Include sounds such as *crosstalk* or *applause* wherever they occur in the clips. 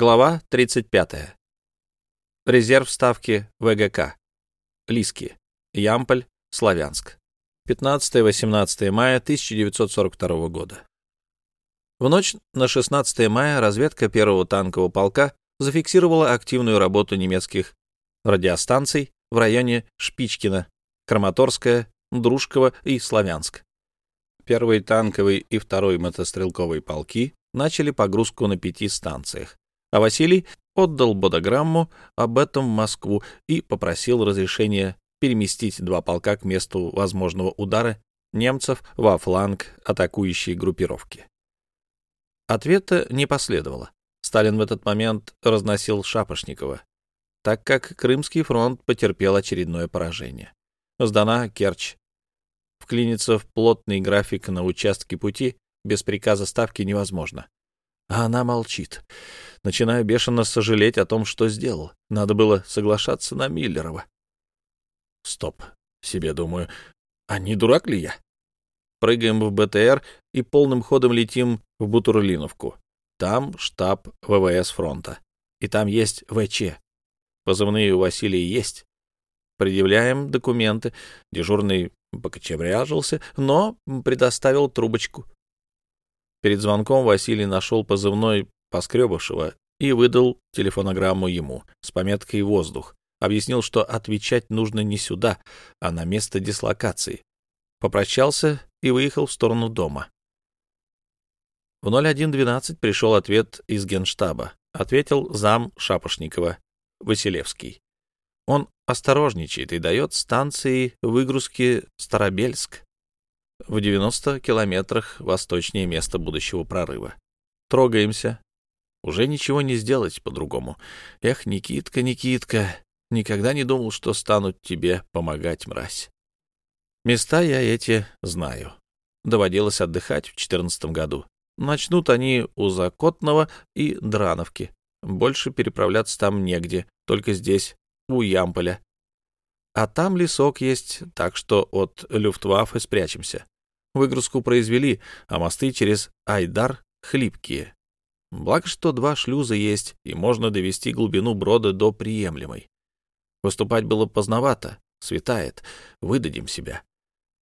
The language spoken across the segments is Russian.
Глава 35. Резерв ставки ВГК. Лиски. Ямполь, Славянск. 15-18 мая 1942 года. В ночь на 16 мая разведка первого танкового полка зафиксировала активную работу немецких радиостанций в районе Шпичкина, Краматорская, Дружково и Славянск. Первый танковый и второй мотострелковые полки начали погрузку на пяти станциях, а Василий отдал бодограмму об этом в Москву и попросил разрешения переместить два полка к месту возможного удара немцев во фланг атакующей группировки. Ответа не последовало. Сталин в этот момент разносил Шапошникова, так как Крымский фронт потерпел очередное поражение. Сдана Керчь. Вклиниться в плотный график на участке пути без приказа ставки невозможно. А она молчит. Начинаю бешено сожалеть о том, что сделал. Надо было соглашаться на Миллерова. Стоп. Себе думаю, а не дурак ли я? Прыгаем в БТР и полным ходом летим в Бутурлиновку. Там штаб ВВС фронта. И там есть ВЧ. Позывные у Василия есть. Предъявляем документы. Дежурный покочевряжился, но предоставил трубочку. Перед звонком Василий нашел позывной Поскребышева и выдал телефонограмму ему с пометкой «Воздух». Объяснил, что отвечать нужно не сюда, а на место дислокации. Попрощался и выехал в сторону дома. В 01.12 пришел ответ из генштаба. Ответил зам Шапошникова, Василевский. Он осторожничает и дает станции выгрузки Старобельск в 90 километрах восточнее места будущего прорыва. Трогаемся. Уже ничего не сделать по-другому. Эх, Никитка, Никитка, никогда не думал, что станут тебе помогать, мразь. Места я эти знаю. Доводилось отдыхать в четырнадцатом году. Начнут они у Закотного и Драновки. Больше переправляться там негде, только здесь, у Ямполя. А там лесок есть, так что от Люфтваффе спрячемся. Выгрузку произвели, а мосты через Айдар хлипкие. Благо, что два шлюза есть, и можно довести глубину брода до приемлемой. Выступать было поздновато, светает, выдадим себя.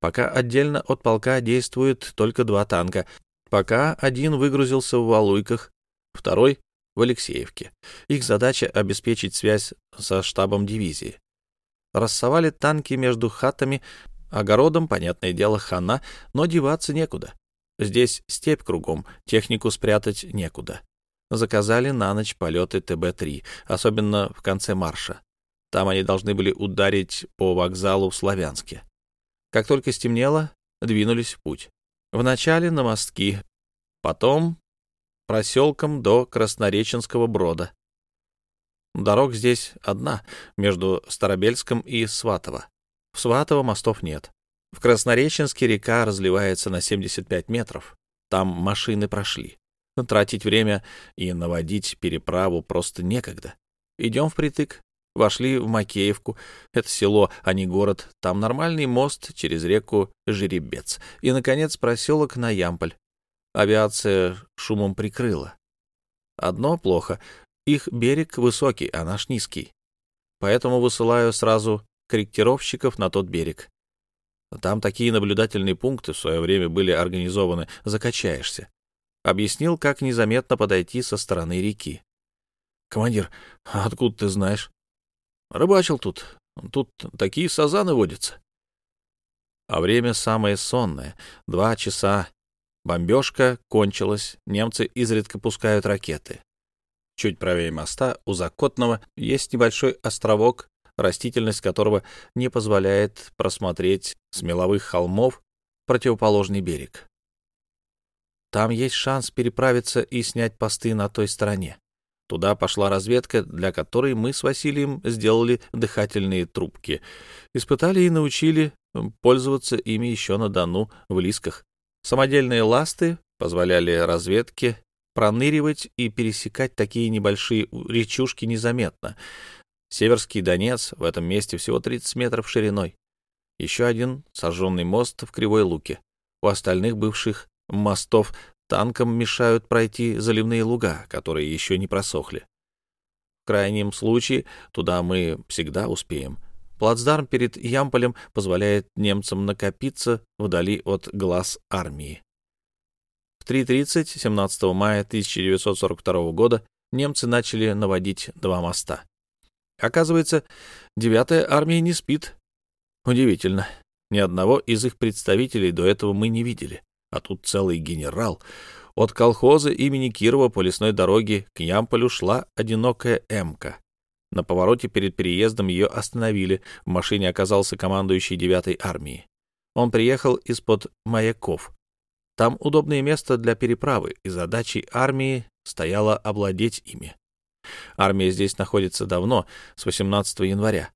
Пока отдельно от полка действует только два танка. Пока один выгрузился в Валуйках, второй — в Алексеевке. Их задача — обеспечить связь со штабом дивизии. Рассовали танки между хатами, огородом, понятное дело, хана, но деваться некуда. Здесь степь кругом, технику спрятать некуда. Заказали на ночь полеты ТБ-3, особенно в конце марша. Там они должны были ударить по вокзалу в Славянске. Как только стемнело, двинулись в путь. Вначале на мостки, потом проселком до Краснореченского брода. Дорог здесь одна, между Старобельском и Сватово. В Сватово мостов нет. В Краснореченске река разливается на 75 метров. Там машины прошли. Тратить время и наводить переправу просто некогда. Идем впритык, Вошли в Макеевку. Это село, а не город. Там нормальный мост через реку Жеребец. И, наконец, проселок на Ямполь. Авиация шумом прикрыла. Одно плохо. Их берег высокий, а наш низкий. Поэтому высылаю сразу корректировщиков на тот берег. Там такие наблюдательные пункты в свое время были организованы. Закачаешься. Объяснил, как незаметно подойти со стороны реки. «Командир, откуда ты знаешь?» Рыбачил тут. Тут такие сазаны водятся. А время самое сонное. Два часа. Бомбежка кончилась. Немцы изредка пускают ракеты. Чуть правее моста, у Закотного, есть небольшой островок, растительность которого не позволяет просмотреть с меловых холмов противоположный берег. Там есть шанс переправиться и снять посты на той стороне. Туда пошла разведка, для которой мы с Василием сделали дыхательные трубки. Испытали и научили пользоваться ими еще на Дону, в Лисках. Самодельные ласты позволяли разведке проныривать и пересекать такие небольшие речушки незаметно. Северский Донец в этом месте всего 30 метров шириной. Еще один сожженный мост в Кривой Луке. У остальных бывших мостов Танкам мешают пройти заливные луга, которые еще не просохли. В крайнем случае туда мы всегда успеем. Плацдарм перед Ямполем позволяет немцам накопиться вдали от глаз армии. В 3.30 17 мая 1942 года немцы начали наводить два моста. Оказывается, девятая армия не спит. Удивительно. Ни одного из их представителей до этого мы не видели. А тут целый генерал. От колхоза имени Кирова по лесной дороге к Ямполю шла одинокая «Эмка». На повороте перед переездом ее остановили. В машине оказался командующий девятой армии. Он приехал из-под маяков. Там удобное место для переправы, и задачей армии стояло овладеть ими. Армия здесь находится давно, с 18 января.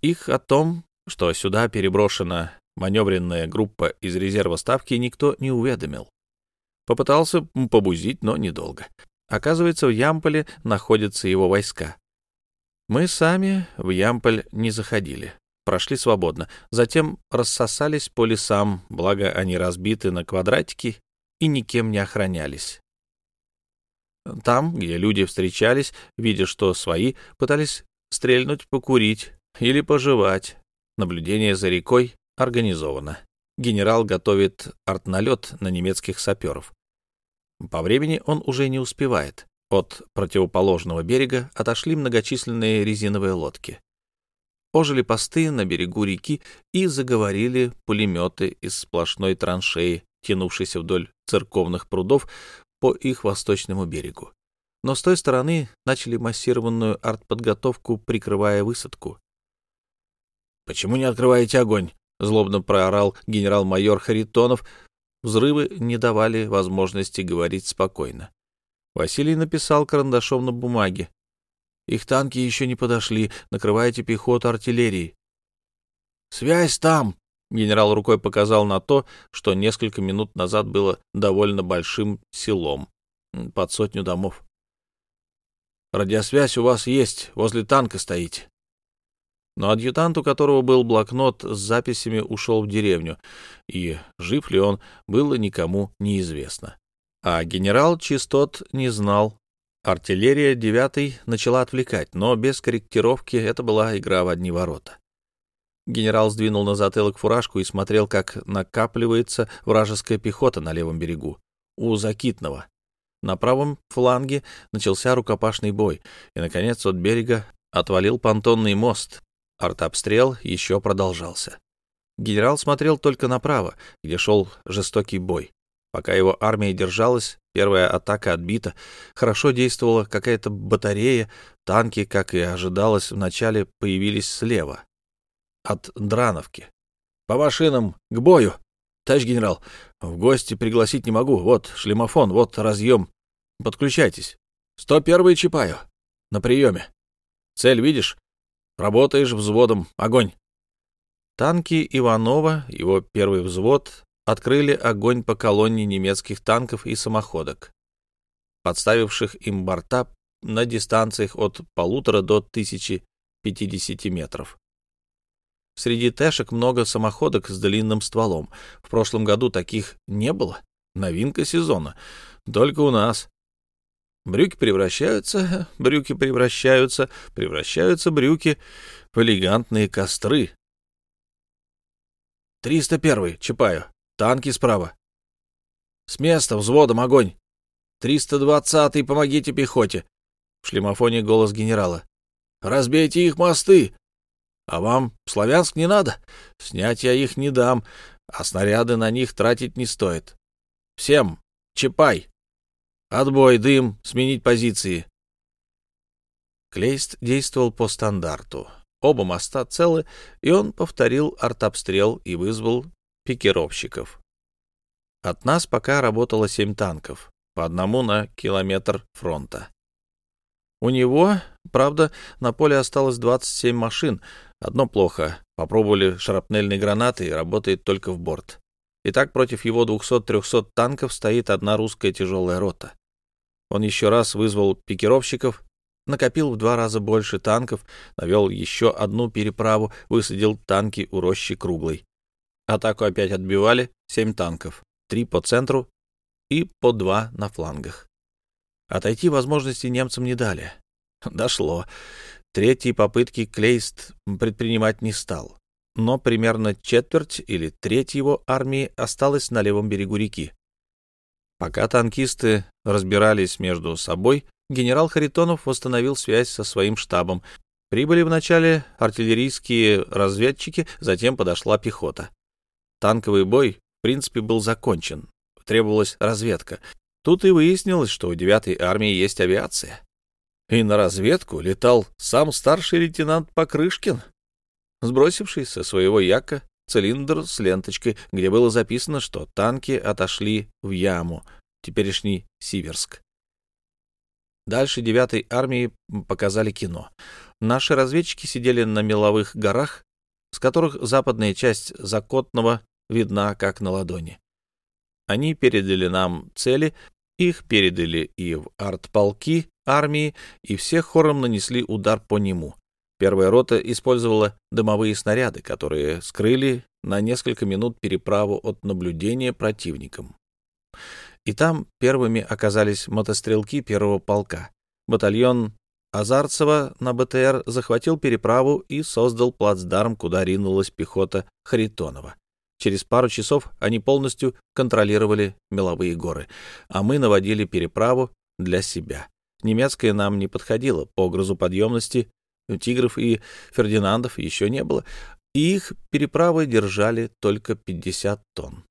Их о том, что сюда переброшена маневренная группа из резерва ставки, никто не уведомил. Попытался побузить, но недолго. Оказывается, в Ямполе находятся его войска. Мы сами в Ямполь не заходили, прошли свободно, затем рассосались по лесам, благо они разбиты на квадратики и никем не охранялись. Там, где люди встречались, видя, что свои, пытались стрельнуть, покурить или пожевать. Наблюдение за рекой организовано. Генерал готовит артналет на немецких саперов. По времени он уже не успевает. От противоположного берега отошли многочисленные резиновые лодки. Ожили посты на берегу реки и заговорили пулеметы из сплошной траншеи, тянувшейся вдоль церковных прудов по их восточному берегу. Но с той стороны начали массированную артподготовку, прикрывая высадку. «Почему не открываете огонь?» — злобно проорал генерал-майор Харитонов. Взрывы не давали возможности говорить спокойно. Василий написал карандашом на бумаге. «Их танки еще не подошли. Накрывайте пехоту артиллерии». «Связь там!» Генерал рукой показал на то, что несколько минут назад было довольно большим селом, под сотню домов. «Радиосвязь у вас есть, возле танка стоите». Но адъютант, у которого был блокнот с записями, ушел в деревню, и жив ли он, было никому неизвестно. А генерал Чистот не знал. Артиллерия девятой начала отвлекать, но без корректировки это была игра в одни ворота. Генерал сдвинул на затылок фуражку и смотрел, как накапливается вражеская пехота на левом берегу, у Закитного. На правом фланге начался рукопашный бой, и, наконец, от берега отвалил понтонный мост. Артобстрел еще продолжался. Генерал смотрел только направо, где шел жестокий бой. Пока его армия держалась, первая атака отбита, хорошо действовала какая-то батарея, танки, как и ожидалось, вначале появились слева, от Драновки. По машинам, к бою. Товарищ генерал, в гости пригласить не могу. Вот шлемофон, вот разъем. Подключайтесь. 101-й Чапаю. На приеме. Цель видишь? Работаешь взводом. Огонь. Танки Иванова, его первый взвод, открыли огонь по колонне немецких танков и самоходок, подставивших им борта на дистанциях от полутора до тысячи пятидесяти метров. Среди тэшек много самоходок с длинным стволом. В прошлом году таких не было. Новинка сезона. Только у нас. Брюки превращаются, *laughs* брюки превращаются, превращаются брюки в элегантные костры. 301-й, Чапаю. Танки справа. С места, взводом, огонь. 320-й, помогите пехоте. В шлемофоне голос генерала. Разбейте их мосты. А вам Славянск не надо? Снять я их не дам, а снаряды на них тратить не стоит. Всем, чапай! Отбой, дым, сменить позиции. Клейст действовал по стандарту. Оба моста целы, и он повторил артобстрел и вызвал пикировщиков. От нас пока работало семь танков, по одному на километр фронта. У него, правда, на поле осталось 27 машин, Одно плохо. Попробовали шрапнельные гранаты и работает только в борт. Итак, против его 200-300 танков стоит одна русская тяжелая рота. Он еще раз вызвал пикировщиков, накопил в два раза больше танков, навел еще одну переправу, высадил танки у рощи круглой. Атаку опять отбивали семь танков, три по центру и по два на флангах. Отойти возможности немцам не дали. Дошло. Третьей попытки Клейст предпринимать не стал. Но примерно четверть или треть его армии осталась на левом берегу реки. Пока танкисты разбирались между собой, генерал Харитонов восстановил связь со своим штабом. Прибыли вначале артиллерийские разведчики, затем подошла пехота. Танковый бой, в принципе, был закончен. Требовалась разведка. Тут и выяснилось, что у 9-й армии есть авиация. И на разведку летал сам старший лейтенант Покрышкин, сбросивший со своего яка цилиндр с ленточкой, где было записано, что танки отошли в яму, теперешний Сиверск. Дальше 9-й армии показали кино. Наши разведчики сидели на меловых горах, с которых западная часть Закотного видна как на ладони. Они передали нам цели, их передали и в артполки армии, и все хором нанесли удар по нему. Первая рота использовала дымовые снаряды, которые скрыли на несколько минут переправу от наблюдения противником. И там первыми оказались мотострелки первого полка. Батальон Азарцева на БТР захватил переправу и создал плацдарм, куда ринулась пехота Харитонова. Через пару часов они полностью контролировали меловые горы, а мы наводили переправу для себя. Немецкая нам не подходила по грузоподъемности, тигров и фердинандов еще не было, и их переправы держали только 50 тонн.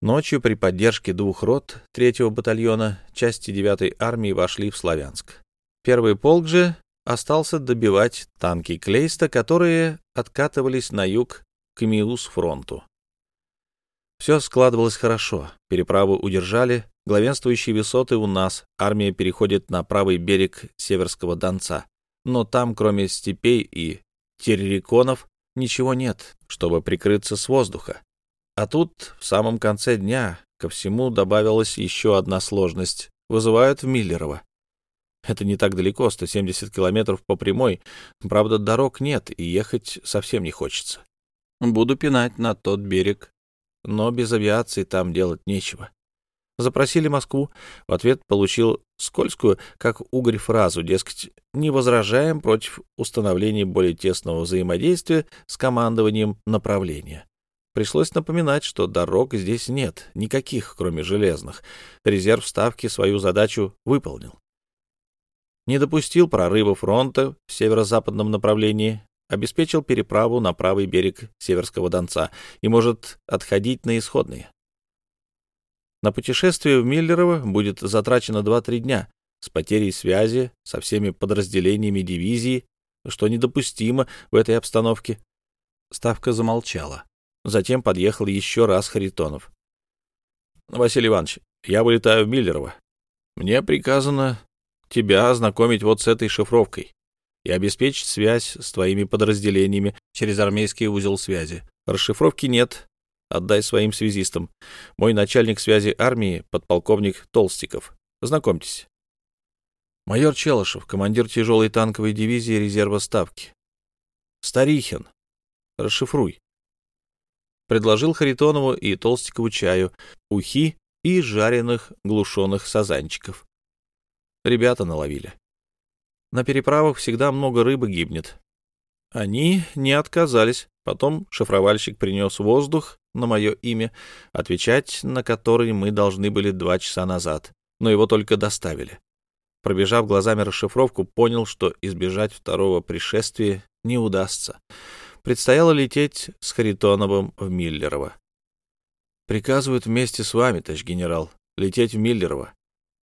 Ночью при поддержке двух рот третьего батальона части 9-й армии вошли в Славянск. Первый полк же остался добивать танки Клейста, которые откатывались на юг к Миус-фронту. Все складывалось хорошо. Переправу удержали, главенствующие высоты у нас, армия переходит на правый берег Северского Донца. Но там, кроме степей и терриконов, ничего нет, чтобы прикрыться с воздуха. А тут, в самом конце дня, ко всему добавилась еще одна сложность. Вызывают в Миллерово. Это не так далеко, 170 километров по прямой. Правда, дорог нет, и ехать совсем не хочется. Буду пинать на тот берег, но без авиации там делать нечего. Запросили Москву, в ответ получил скользкую, как угорь, фразу, дескать, не возражаем против установления более тесного взаимодействия с командованием направления. Пришлось напоминать, что дорог здесь нет, никаких, кроме железных. Резерв Ставки свою задачу выполнил. Не допустил прорыва фронта в северо-западном направлении, обеспечил переправу на правый берег Северского Донца и может отходить на исходные. На путешествие в Миллерово будет затрачено 2-3 дня с потерей связи со всеми подразделениями дивизии, что недопустимо в этой обстановке. Ставка замолчала. Затем подъехал еще раз Харитонов. — Василий Иванович, я вылетаю в Миллерово. Мне приказано тебя ознакомить вот с этой шифровкой и обеспечить связь с твоими подразделениями через армейский узел связи. Расшифровки нет. Отдай своим связистам. Мой начальник связи армии, подполковник Толстиков. Знакомьтесь. Майор Челышев, командир тяжелой танковой дивизии резерва Ставки. Старихин. Расшифруй. Предложил Харитонову и Толстикову чаю, ухи и жареных глушеных сазанчиков. Ребята наловили. На переправах всегда много рыбы гибнет. Они не отказались. Потом шифровальщик принес воздух на мое имя, отвечать на который мы должны были два часа назад, но его только доставили. Пробежав глазами расшифровку, понял, что избежать второго пришествия не удастся. Предстояло лететь с Харитоновым в Миллерово. «Приказывают вместе с вами, товарищ генерал, лететь в Миллерово.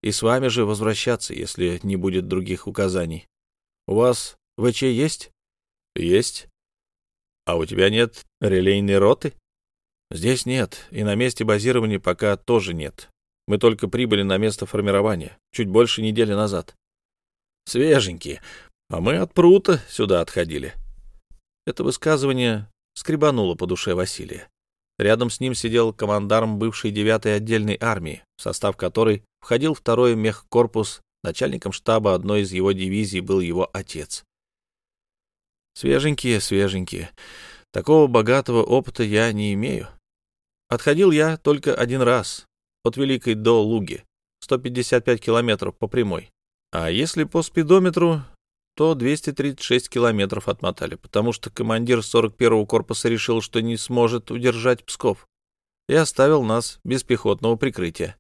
И с вами же возвращаться, если не будет других указаний. У вас ВЧ есть? Есть. А у тебя нет релейной роты? Здесь нет, и на месте базирования пока тоже нет. Мы только прибыли на место формирования, чуть больше недели назад. Свеженькие. А мы от прута сюда отходили. Это высказывание скребануло по душе Василия. Рядом с ним сидел командарм бывшей 9-й отдельной армии, в состав которой входил второй мехкорпус, начальником штаба одной из его дивизий был его отец. Свеженькие, свеженькие. Такого богатого опыта я не имею. Отходил я только один раз, от Великой до Луги, 155 километров по прямой. А если по спидометру, то 236 километров отмотали, потому что командир 41-го корпуса решил, что не сможет удержать Псков, и оставил нас без пехотного прикрытия.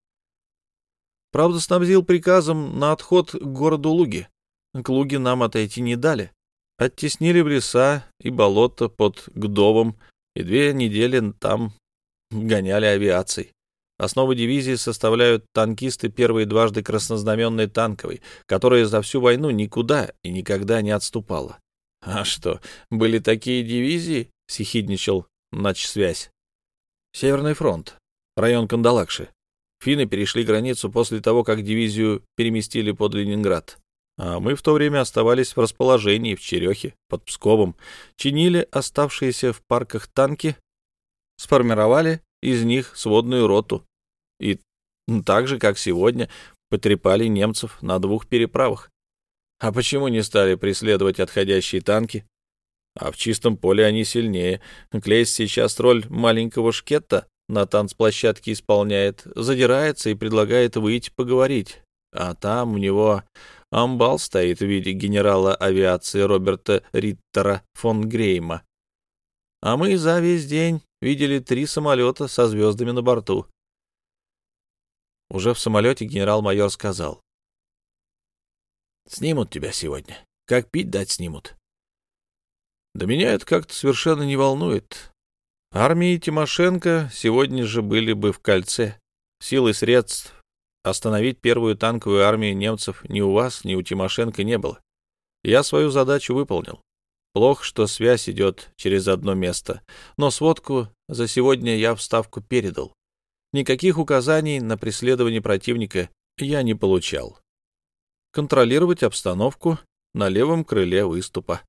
Правда, снабдил приказом на отход к городу Луги. К Луге нам отойти не дали. Оттеснили в леса и болото под Гдовом, и две недели там гоняли авиацией. Основу дивизии составляют танкисты первой дважды краснознаменной танковой, которая за всю войну никуда и никогда не отступала. — А что, были такие дивизии? — сихидничал начсвязь. — Северный фронт, район Кандалакши. Финны перешли границу после того, как дивизию переместили под Ленинград. А мы в то время оставались в расположении в Черехе, под Псковом, чинили оставшиеся в парках танки, сформировали из них сводную роту, и так же, как сегодня, потрепали немцев на двух переправах. А почему не стали преследовать отходящие танки? А в чистом поле они сильнее. Клейс сейчас роль маленького шкетта на танцплощадке исполняет, задирается и предлагает выйти поговорить. А там у него амбал стоит в виде генерала авиации Роберта Риттера фон Грейма. А мы за весь день видели три самолета со звездами на борту. Уже в самолете генерал-майор сказал. «Снимут тебя сегодня. Как пить дать снимут». Да меня это как-то совершенно не волнует. Армии Тимошенко сегодня же были бы в кольце. Силы средств остановить первую танковую армию немцев ни у вас, ни у Тимошенко не было. Я свою задачу выполнил. Плохо, что связь идет через одно место, но сводку за сегодня я в Ставку передал. Никаких указаний на преследование противника я не получал. Контролировать обстановку на левом крыле выступа.